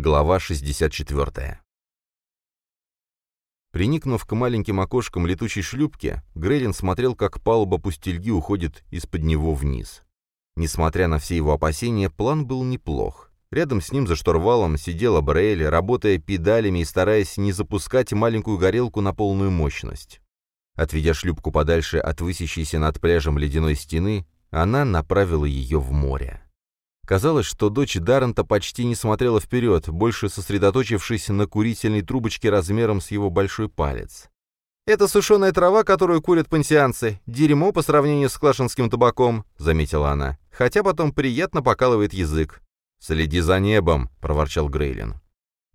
Глава 64. Приникнув к маленьким окошкам летучей шлюпки, Грейлин смотрел, как палуба пустельги уходит из-под него вниз. Несмотря на все его опасения, план был неплох. Рядом с ним за штурвалом сидела Брейли, работая педалями и стараясь не запускать маленькую горелку на полную мощность. Отведя шлюпку подальше от высящейся над пляжем ледяной стены, она направила ее в море. Казалось, что дочь Даррента почти не смотрела вперед, больше сосредоточившись на курительной трубочке размером с его большой палец. «Это сушеная трава, которую курят пансианцы. Дерьмо по сравнению с клашинским табаком», — заметила она. «Хотя потом приятно покалывает язык». «Следи за небом», — проворчал Грейлин.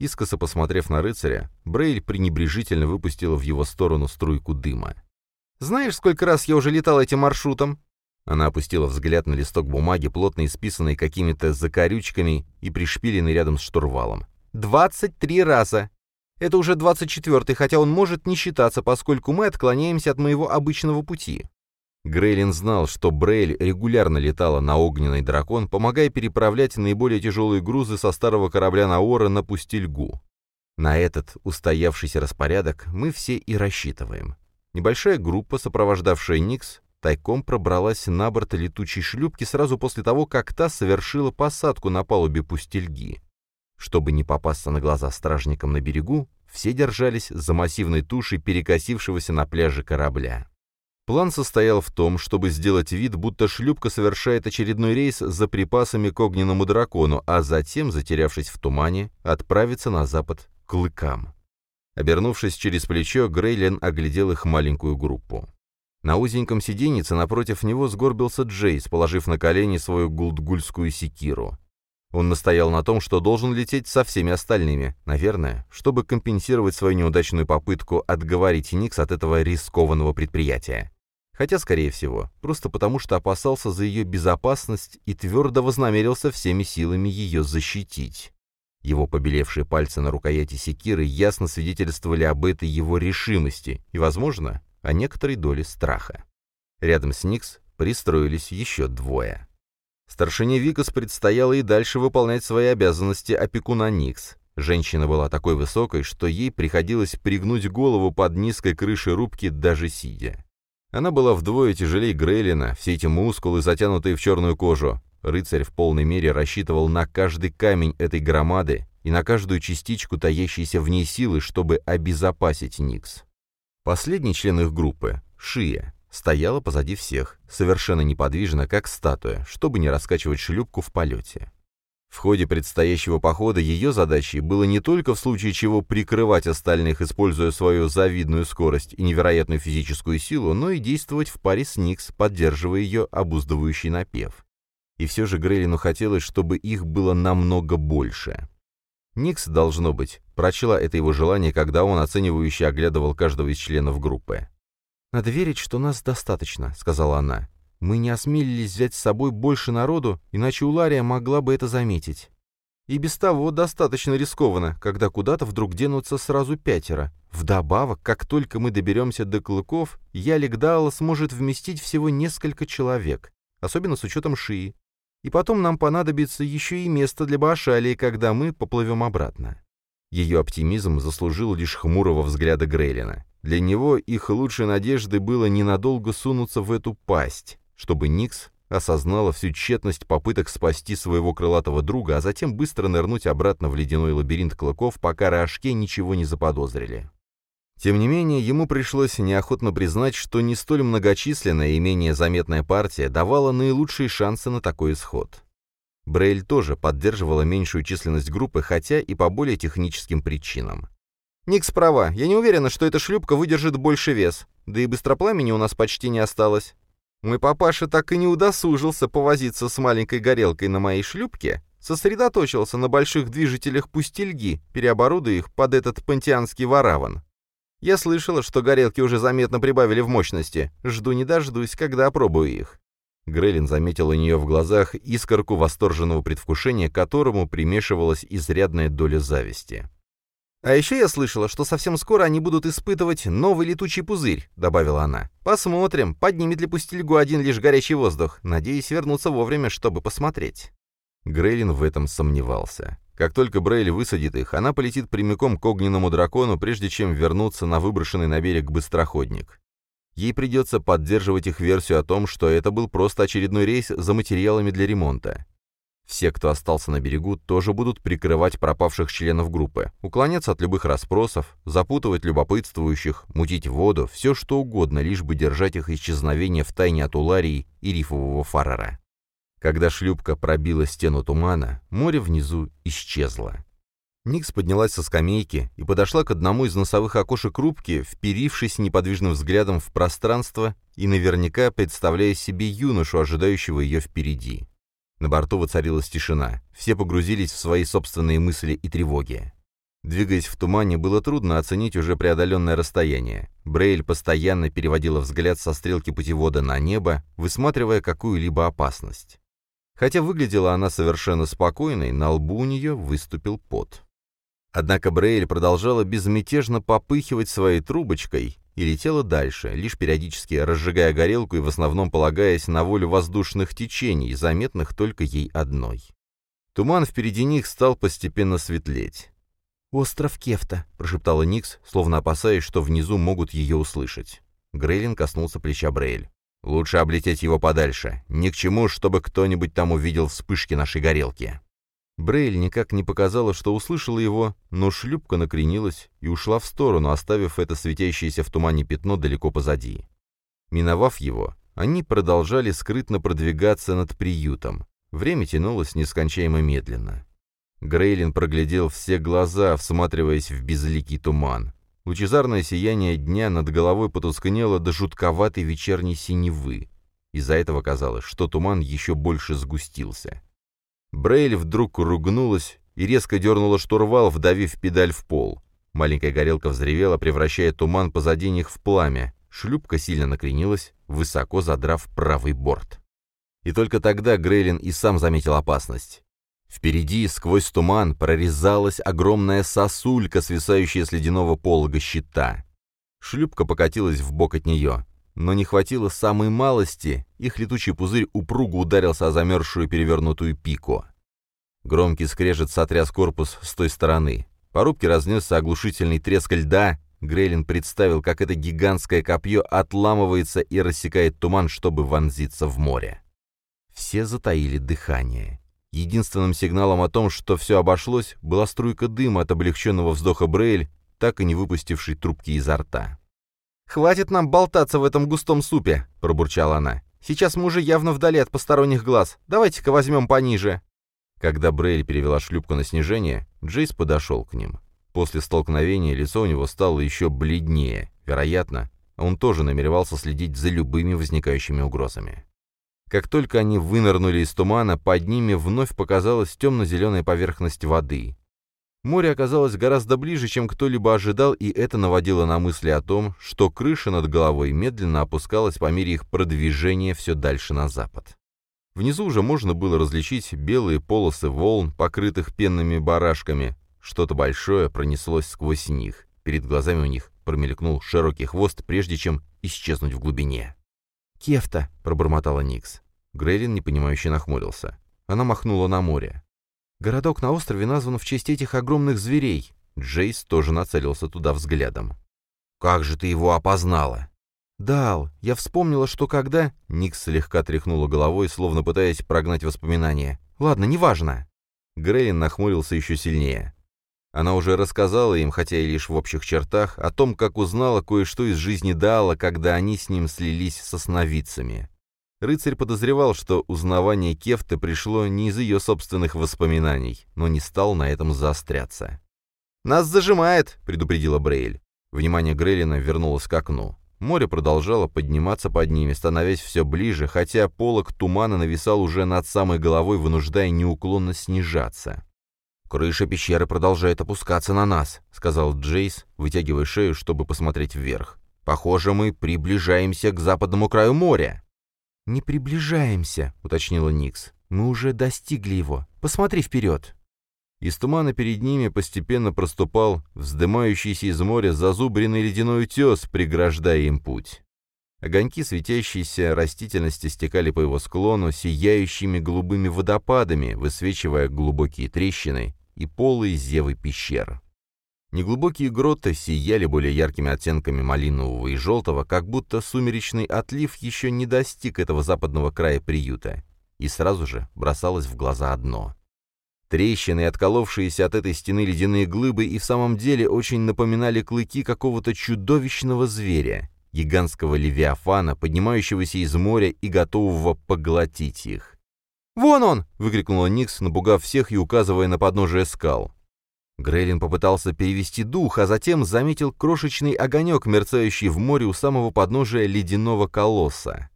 Искоса посмотрев на рыцаря, Брейль пренебрежительно выпустила в его сторону струйку дыма. «Знаешь, сколько раз я уже летал этим маршрутом?» Она опустила взгляд на листок бумаги, плотно исписанный какими-то закорючками и пришпиленный рядом с штурвалом. «Двадцать три раза! Это уже двадцать четвертый, хотя он может не считаться, поскольку мы отклоняемся от моего обычного пути». Грейлин знал, что Брейль регулярно летала на огненный дракон, помогая переправлять наиболее тяжелые грузы со старого корабля Наора на Пустельгу. На этот устоявшийся распорядок мы все и рассчитываем. Небольшая группа, сопровождавшая Никс, тайком пробралась на борт летучей шлюпки сразу после того, как та совершила посадку на палубе пустельги. Чтобы не попасться на глаза стражникам на берегу, все держались за массивной тушей перекосившегося на пляже корабля. План состоял в том, чтобы сделать вид, будто шлюпка совершает очередной рейс за припасами к огненному дракону, а затем, затерявшись в тумане, отправиться на запад к лыкам. Обернувшись через плечо, Грейлен оглядел их маленькую группу. На узеньком сиденьице напротив него сгорбился Джейс, положив на колени свою гулдгульскую секиру. Он настоял на том, что должен лететь со всеми остальными, наверное, чтобы компенсировать свою неудачную попытку отговорить Никс от этого рискованного предприятия. Хотя, скорее всего, просто потому что опасался за ее безопасность и твердо вознамерился всеми силами ее защитить. Его побелевшие пальцы на рукояти секиры ясно свидетельствовали об этой его решимости и, возможно, о некоторой доле страха. Рядом с Никс пристроились еще двое. Старшине Викас предстояло и дальше выполнять свои обязанности опекуна Никс. Женщина была такой высокой, что ей приходилось пригнуть голову под низкой крышей рубки, даже сидя. Она была вдвое тяжелее Грейлина, все эти мускулы, затянутые в черную кожу. Рыцарь в полной мере рассчитывал на каждый камень этой громады и на каждую частичку таящейся в ней силы, чтобы обезопасить Никс. Последний член их группы, Шия, стояла позади всех, совершенно неподвижно, как статуя, чтобы не раскачивать шлюпку в полете. В ходе предстоящего похода ее задачей было не только в случае чего прикрывать остальных, используя свою завидную скорость и невероятную физическую силу, но и действовать в паре с Никс, поддерживая ее обуздывающий напев. И все же Грейлину хотелось, чтобы их было намного больше. Никс, должно быть, прочла это его желание, когда он оценивающе оглядывал каждого из членов группы. «Надо верить, что нас достаточно», — сказала она. «Мы не осмелились взять с собой больше народу, иначе Улария могла бы это заметить. И без того достаточно рискованно, когда куда-то вдруг денутся сразу пятеро. Вдобавок, как только мы доберемся до клыков, Ялик Даала сможет вместить всего несколько человек, особенно с учетом Шии. И потом нам понадобится еще и место для Баашалии, когда мы поплывем обратно». Ее оптимизм заслужил лишь хмурого взгляда Грейлина. Для него их лучшей надеждой было ненадолго сунуться в эту пасть, чтобы Никс осознала всю тщетность попыток спасти своего крылатого друга, а затем быстро нырнуть обратно в ледяной лабиринт клыков, пока Рожке ничего не заподозрили. Тем не менее, ему пришлось неохотно признать, что не столь многочисленная и менее заметная партия давала наилучшие шансы на такой исход. Брейль тоже поддерживала меньшую численность группы, хотя и по более техническим причинам. «Никс права, я не уверена, что эта шлюпка выдержит больше вес, да и быстропламени у нас почти не осталось. Мой папаша так и не удосужился повозиться с маленькой горелкой на моей шлюпке, сосредоточился на больших движителях пустельги, переоборудуя их под этот пантеанский вараван. Я слышала, что горелки уже заметно прибавили в мощности. Жду не дождусь, когда опробую их». Грейлин заметил у нее в глазах искорку восторженного предвкушения, которому примешивалась изрядная доля зависти. «А еще я слышала, что совсем скоро они будут испытывать новый летучий пузырь», — добавила она. «Посмотрим, поднимет ли пустельгу один лишь горячий воздух. Надеюсь вернуться вовремя, чтобы посмотреть». Грейлин в этом сомневался. Как только Брейль высадит их, она полетит прямиком к огненному дракону, прежде чем вернуться на выброшенный на берег быстроходник. Ей придется поддерживать их версию о том, что это был просто очередной рейс за материалами для ремонта. Все, кто остался на берегу, тоже будут прикрывать пропавших членов группы, уклоняться от любых расспросов, запутывать любопытствующих, мутить воду, все что угодно, лишь бы держать их исчезновение в тайне от Уларии и рифового фарера. Когда шлюпка пробила стену тумана, море внизу исчезло. Никс поднялась со скамейки и подошла к одному из носовых окошек рубки, вперившись неподвижным взглядом в пространство и наверняка представляя себе юношу, ожидающего ее впереди. На борту воцарилась тишина, все погрузились в свои собственные мысли и тревоги. Двигаясь в тумане, было трудно оценить уже преодоленное расстояние. Брейль постоянно переводила взгляд со стрелки путевода на небо, высматривая какую-либо опасность. Хотя выглядела она совершенно спокойной, на лбу у нее выступил пот. Однако Брейль продолжала безмятежно попыхивать своей трубочкой и летела дальше, лишь периодически разжигая горелку и в основном полагаясь на волю воздушных течений, заметных только ей одной. Туман впереди них стал постепенно светлеть. «Остров Кефта», — прошептала Никс, словно опасаясь, что внизу могут ее услышать. Грейлин коснулся плеча Брейль. Лучше облететь его подальше. Ни к чему, чтобы кто-нибудь там увидел вспышки нашей горелки. Брейль никак не показала, что услышала его, но шлюпка накренилась и ушла в сторону, оставив это светящееся в тумане пятно далеко позади. Миновав его, они продолжали скрытно продвигаться над приютом. Время тянулось нескончаемо медленно. Грейлин проглядел все глаза, всматриваясь в безликий туман. Лучезарное сияние дня над головой потускнело до жутковатой вечерней синевы. Из-за этого казалось, что туман еще больше сгустился. Брейль вдруг ругнулась и резко дернула штурвал, вдавив педаль в пол. Маленькая горелка взревела, превращая туман позади них в пламя. Шлюпка сильно накренилась, высоко задрав правый борт. И только тогда Грейлин и сам заметил опасность. Впереди, сквозь туман, прорезалась огромная сосулька, свисающая с ледяного полога щита. Шлюпка покатилась в бок от нее. Но не хватило самой малости, их летучий пузырь упруго ударился о замерзшую перевернутую пику. Громкий скрежет сотряс корпус с той стороны. По рубке разнесся оглушительный треск льда. Грейлин представил, как это гигантское копье отламывается и рассекает туман, чтобы вонзиться в море. Все затаили дыхание. Единственным сигналом о том, что все обошлось, была струйка дыма от облегченного вздоха Брейль, так и не выпустившей трубки изо рта. «Хватит нам болтаться в этом густом супе», — пробурчала она. «Сейчас мы уже явно вдали от посторонних глаз. Давайте-ка возьмем пониже». Когда Брейль перевела шлюпку на снижение, Джейс подошел к ним. После столкновения лицо у него стало еще бледнее. Вероятно, он тоже намеревался следить за любыми возникающими угрозами. Как только они вынырнули из тумана, под ними вновь показалась темно-зеленая поверхность воды. Море оказалось гораздо ближе, чем кто-либо ожидал, и это наводило на мысли о том, что крыша над головой медленно опускалась по мере их продвижения все дальше на запад. Внизу уже можно было различить белые полосы волн, покрытых пенными барашками. Что-то большое пронеслось сквозь них. Перед глазами у них промелькнул широкий хвост, прежде чем исчезнуть в глубине. «Кефта», — пробормотала Никс. Грейлин непонимающе нахмурился. Она махнула на море. «Городок на острове назван в честь этих огромных зверей». Джейс тоже нацелился туда взглядом. «Как же ты его опознала?» «Дал, я вспомнила, что когда...» Никс слегка тряхнула головой, словно пытаясь прогнать воспоминания. «Ладно, неважно». Грейлин нахмурился еще сильнее. Она уже рассказала им, хотя и лишь в общих чертах, о том, как узнала кое-что из жизни Даала, когда они с ним слились со сновидцами. Рыцарь подозревал, что узнавание Кефты пришло не из ее собственных воспоминаний, но не стал на этом заостряться. «Нас зажимает!» — предупредила Брейль. Внимание Грейлина вернулось к окну. Море продолжало подниматься под ними, становясь все ближе, хотя полог тумана нависал уже над самой головой, вынуждая неуклонно снижаться. «Крыша пещеры продолжает опускаться на нас», — сказал Джейс, вытягивая шею, чтобы посмотреть вверх. «Похоже, мы приближаемся к западному краю моря». «Не приближаемся», — уточнила Никс. «Мы уже достигли его. Посмотри вперед». Из тумана перед ними постепенно проступал вздымающийся из моря зазубренный ледяной утес, преграждая им путь. Огоньки светящейся растительности стекали по его склону сияющими голубыми водопадами, высвечивая глубокие трещины и полые зевы пещер. Неглубокие гроты сияли более яркими оттенками малинового и желтого, как будто сумеречный отлив еще не достиг этого западного края приюта. И сразу же бросалось в глаза одно. Трещины, отколовшиеся от этой стены ледяные глыбы, и в самом деле очень напоминали клыки какого-то чудовищного зверя, гигантского левиафана, поднимающегося из моря и готового поглотить их. «Вон он!» — выкрикнула Никс, напугав всех и указывая на подножие скал. Грейлин попытался перевести дух, а затем заметил крошечный огонек, мерцающий в море у самого подножия ледяного колосса.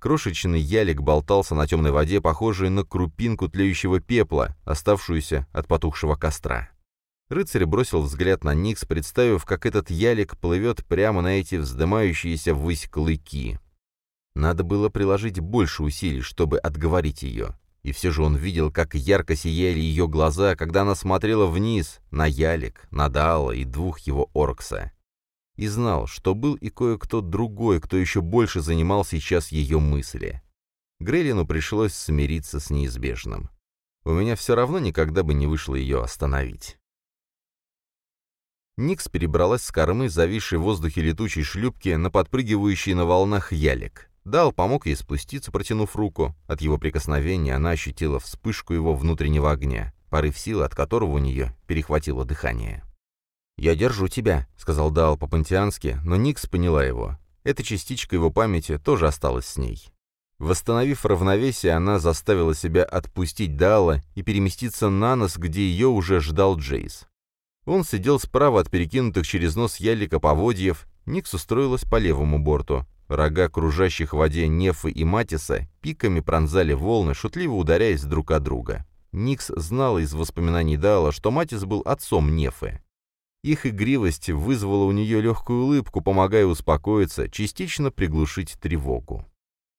Крошечный ялик болтался на темной воде, похожей на крупинку тлеющего пепла, оставшуюся от потухшего костра. Рыцарь бросил взгляд на Никс, представив, как этот ялик плывет прямо на эти вздымающиеся ввысь клыки. Надо было приложить больше усилий, чтобы отговорить ее. И все же он видел, как ярко сияли ее глаза, когда она смотрела вниз, на Ялик, на Дала и двух его Оркса. И знал, что был и кое-кто другой, кто еще больше занимал сейчас ее мысли. Грейлину пришлось смириться с неизбежным. У меня все равно никогда бы не вышло ее остановить. Никс перебралась с кормы, зависшей в воздухе летучей шлюпки, на подпрыгивающий на волнах ялик. Дал помог ей спуститься, протянув руку. От его прикосновения она ощутила вспышку его внутреннего огня, порыв силы, от которого у нее перехватило дыхание. «Я держу тебя», — сказал Дал по-пантеански, но Никс поняла его. Эта частичка его памяти тоже осталась с ней. Восстановив равновесие, она заставила себя отпустить Дала и переместиться на нос, где ее уже ждал Джейс. Он сидел справа от перекинутых через нос ялика поводьев, Никс устроилась по левому борту. Рога кружащих в воде Нефы и Матиса пиками пронзали волны, шутливо ударяясь друг от друга. Никс знала из воспоминаний Дала, что Матис был отцом Нефы. Их игривость вызвала у нее легкую улыбку, помогая успокоиться, частично приглушить тревогу.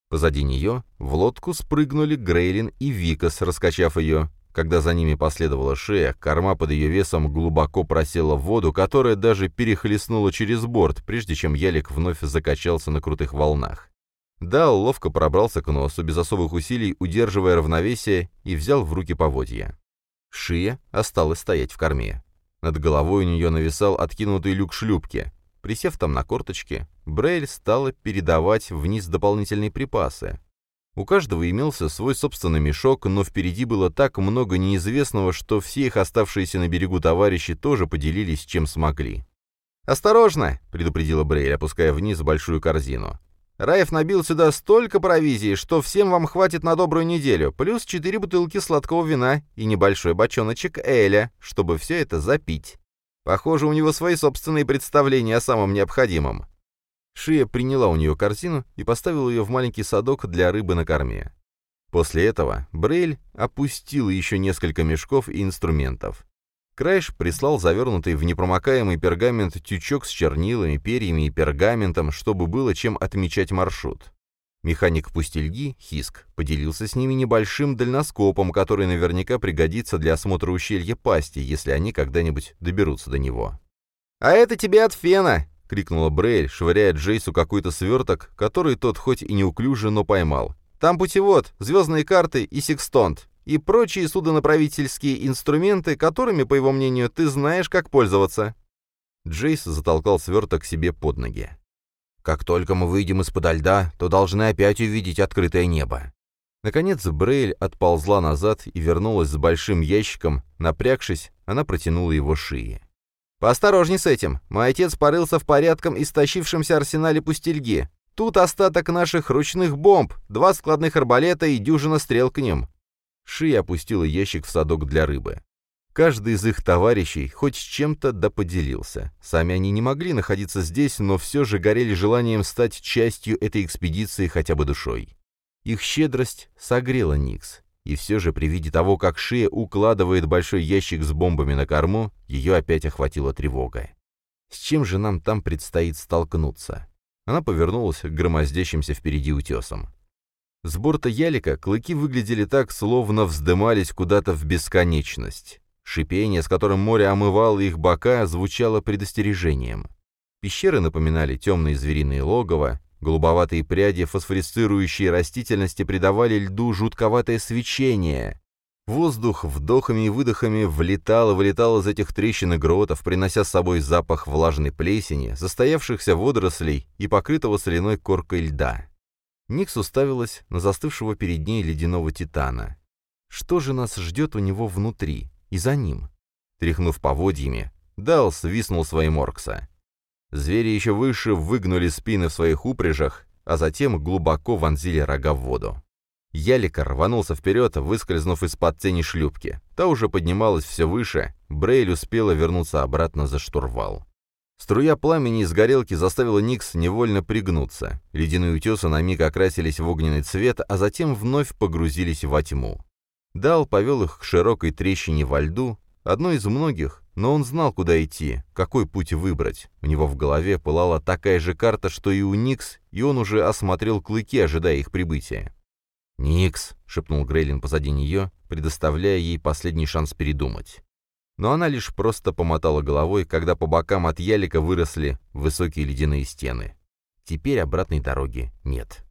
Позади нее в лодку спрыгнули Грейлин и Викас, раскачав ее. Когда за ними последовала шея, корма под ее весом глубоко просела в воду, которая даже перехлестнула через борт, прежде чем ялик вновь закачался на крутых волнах. Дал ловко пробрался к носу, без особых усилий, удерживая равновесие, и взял в руки поводья. Шия осталась стоять в корме. Над головой у нее нависал откинутый люк шлюпки. Присев там на корточки, Брейль стала передавать вниз дополнительные припасы. У каждого имелся свой собственный мешок, но впереди было так много неизвестного, что все их оставшиеся на берегу товарищи тоже поделились, чем смогли. «Осторожно!» — предупредила Брейль, опуская вниз большую корзину. «Раев набил сюда столько провизии, что всем вам хватит на добрую неделю, плюс четыре бутылки сладкого вина и небольшой бочоночек Эля, чтобы все это запить. Похоже, у него свои собственные представления о самом необходимом. Шия приняла у нее корзину и поставила ее в маленький садок для рыбы на корме. После этого Брейль опустил еще несколько мешков и инструментов. Крайш прислал завернутый в непромокаемый пергамент тючок с чернилами, перьями и пергаментом, чтобы было чем отмечать маршрут. Механик пустельги, Хиск, поделился с ними небольшим дальноскопом, который наверняка пригодится для осмотра ущелья пасти, если они когда-нибудь доберутся до него. «А это тебе от фена!» — крикнула Брейль, швыряя Джейсу какой-то сверток, который тот хоть и неуклюже, но поймал. «Там путевод, звездные карты и секстонт, и прочие судонаправительские инструменты, которыми, по его мнению, ты знаешь, как пользоваться». Джейс затолкал сверток себе под ноги. «Как только мы выйдем из-под льда, то должны опять увидеть открытое небо». Наконец Брейль отползла назад и вернулась с большим ящиком. Напрягшись, она протянула его шее. «Поосторожней с этим. Мой отец порылся в порядком истощившемся арсенале пустельги. Тут остаток наших ручных бомб, два складных арбалета и дюжина стрел к ним». Ши опустила ящик в садок для рыбы. Каждый из их товарищей хоть с чем-то да поделился. Сами они не могли находиться здесь, но все же горели желанием стать частью этой экспедиции хотя бы душой. Их щедрость согрела Никс. И все же при виде того, как Шия укладывает большой ящик с бомбами на корму, ее опять охватила тревога. С чем же нам там предстоит столкнуться? Она повернулась к громоздящимся впереди утесам. С борта ялика клыки выглядели так, словно вздымались куда-то в бесконечность. Шипение, с которым море омывало их бока, звучало предостережением. Пещеры напоминали темные звериные логово, Голубоватые пряди фосфорицирующей растительности придавали льду жутковатое свечение. Воздух вдохами и выдохами влетал и вылетал из этих трещин и гротов, принося с собой запах влажной плесени, застоявшихся водорослей и покрытого соляной коркой льда. Никс уставилась на застывшего перед ней ледяного титана. Что же нас ждет у него внутри и за ним? Тряхнув поводьями, Дал свистнул своим оркса. Звери еще выше выгнули спины в своих упряжах, а затем глубоко вонзили рога в воду. Ялика рванулся вперед, выскользнув из-под тени шлюпки. Та уже поднималась все выше, Брейль успела вернуться обратно за штурвал. Струя пламени из горелки заставила Никс невольно пригнуться. Ледяные утесы на миг окрасились в огненный цвет, а затем вновь погрузились во тьму. Дал повел их к широкой трещине во льду, одной из многих, но он знал, куда идти, какой путь выбрать. У него в голове пылала такая же карта, что и у Никс, и он уже осмотрел клыки, ожидая их прибытия. «Никс», — шепнул Грейлин позади нее, предоставляя ей последний шанс передумать. Но она лишь просто помотала головой, когда по бокам от ялика выросли высокие ледяные стены. Теперь обратной дороги нет.